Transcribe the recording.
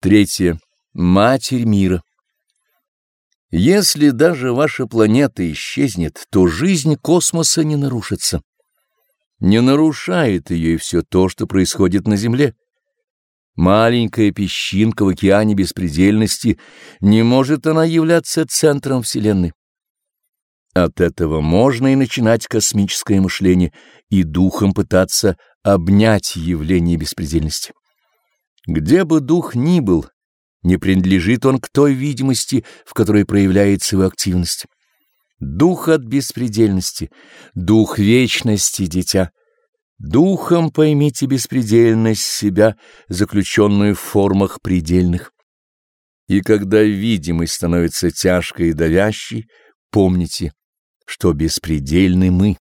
Третье. Матерь мира. Если даже ваша планета исчезнет, то жизнь космоса не нарушится. Не нарушает ее и все то, что происходит на Земле. Маленькая песчинка в океане беспредельности, не может она являться центром Вселенной. От этого можно и начинать космическое мышление и духом пытаться обнять явление беспредельности. Где бы дух ни был, не принадлежит он к той видимости, в которой проявляется его активность. Дух от беспредельности, дух вечности, дитя. Духом поймите беспредельность себя, заключенную в формах предельных. И когда видимость становится тяжкой и давящей, помните, что беспредельны мы.